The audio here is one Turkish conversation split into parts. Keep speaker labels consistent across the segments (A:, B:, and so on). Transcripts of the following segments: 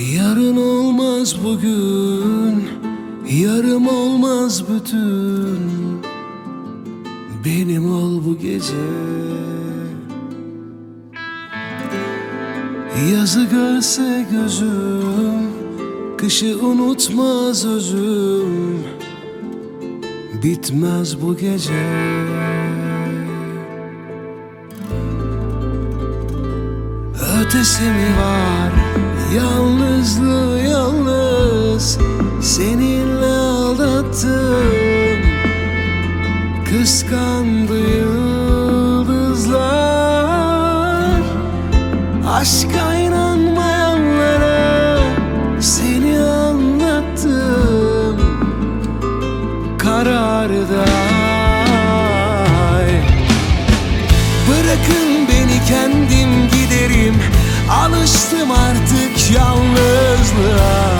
A: Yarın olmaz bugün Yarım olmaz bütün. Benim ol bu gece. Yazı görse gözüm Kışı unutmaz özüm. Bitmez bu gece. Ötesi mi var Yalnızlığı yalnız Seninle aldattım. Kıskandı yıldızlar. Aşka inanmayanlara Seni anlattım. Kararda Bırakın beni kendim giderim Alıştım artık yalnızlığa.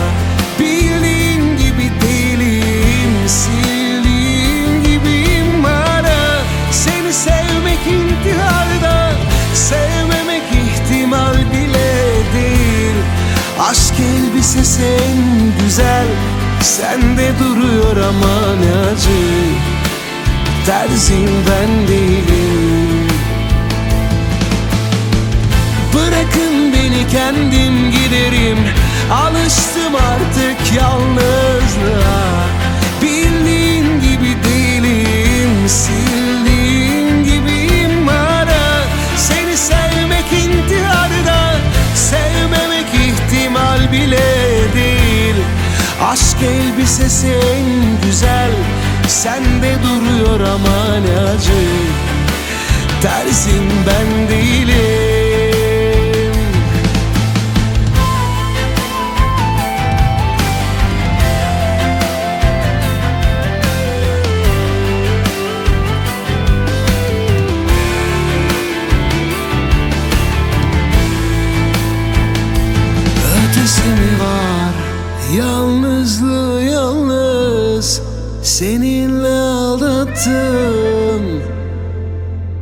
A: Bildiğin gibi değilim Sildiğin gibiyim hala Seni sevmek intiharda Sevmemek ihtimal bile değil. Aşk elbisesi en güzel Sende duruyor ama ne acı. Terzin ben değilim kendim giderim. Alıştım artık yalnızlığa. Bildiğin gibi değilim Sildiğin gibiyim hala Seni sevmek intiharda Sevmemek ihtimal bile değil. Aşk elbisesi en güzel Sende duruyor ama ne acı. Terzin ben değilim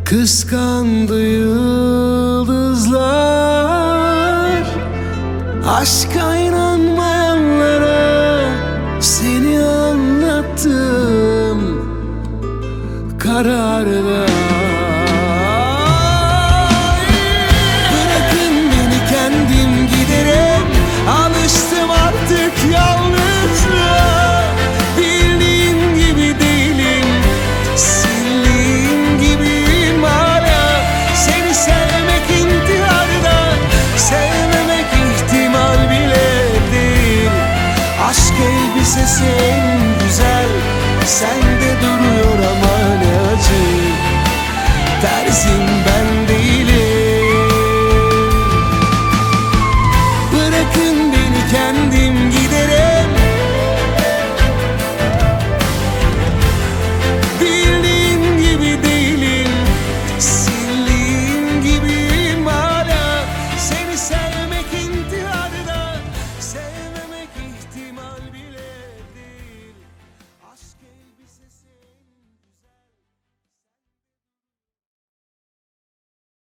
A: Kıskandı yıldızlar Aşka inanmayanlara elbisesi